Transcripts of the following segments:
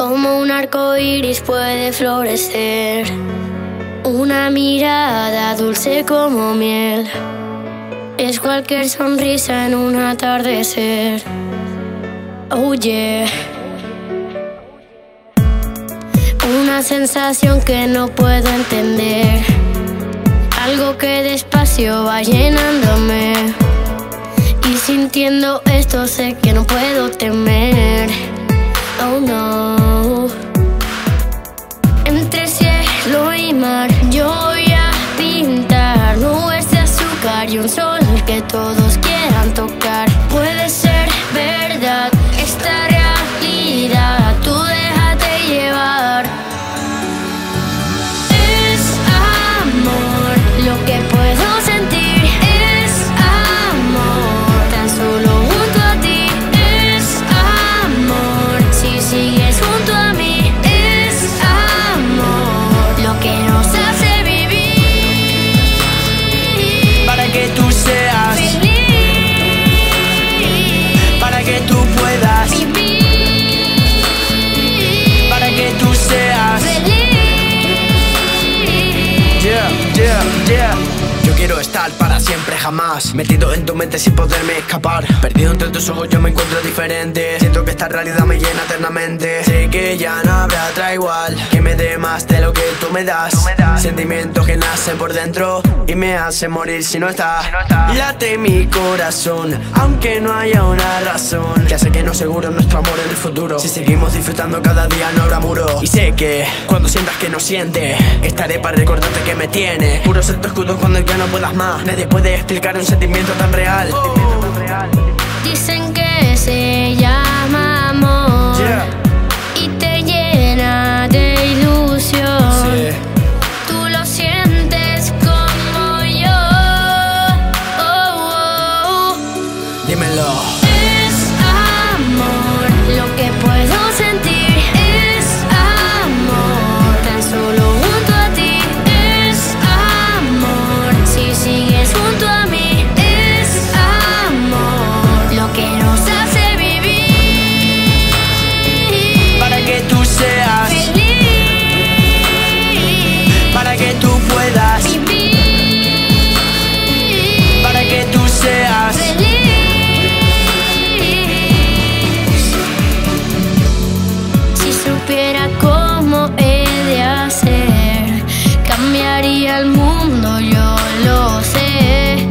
Como un arco iris puede florecer. Una mirada dulce como miel. Es cualquier sonrisa en un atardecer. Oh. Una sensación que no puedo entender. Algo que despacio va llenándome. Y sintiendo esto sé que no puedo temer. Oh no. Azúcar y un sol que todos jamás. Metido en tu mente sin poderme escapar. Perdido entre tus ojos, yo me encuentro diferente. Siento que esta realidad me llena eternamente. Sé que ya no habrá otra igual. Que me dé más de lo que tú me das. Sentimientos que nacen por dentro y me hacen morir si no estás. Late mi corazón, aunque no haya una razón. Que hace que no seguro nuestro amor en el futuro. Si seguimos disfrutando cada día, no habrá muro. Y sé que cuando sientas que no sientes, estaré para recordarte que me tienes. Puro ser tu escudo cuando ya no puedas más. Nadie puede explicar un sentimiento tan real. Dicen que se llama feliz. Para que tú puedas vivir. Para que tú seas feliz. Si supiera cómo he de hacer, cambiaría el mundo, yo lo sé.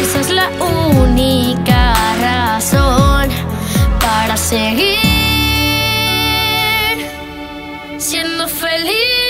Esa es la única razón para seguir. here.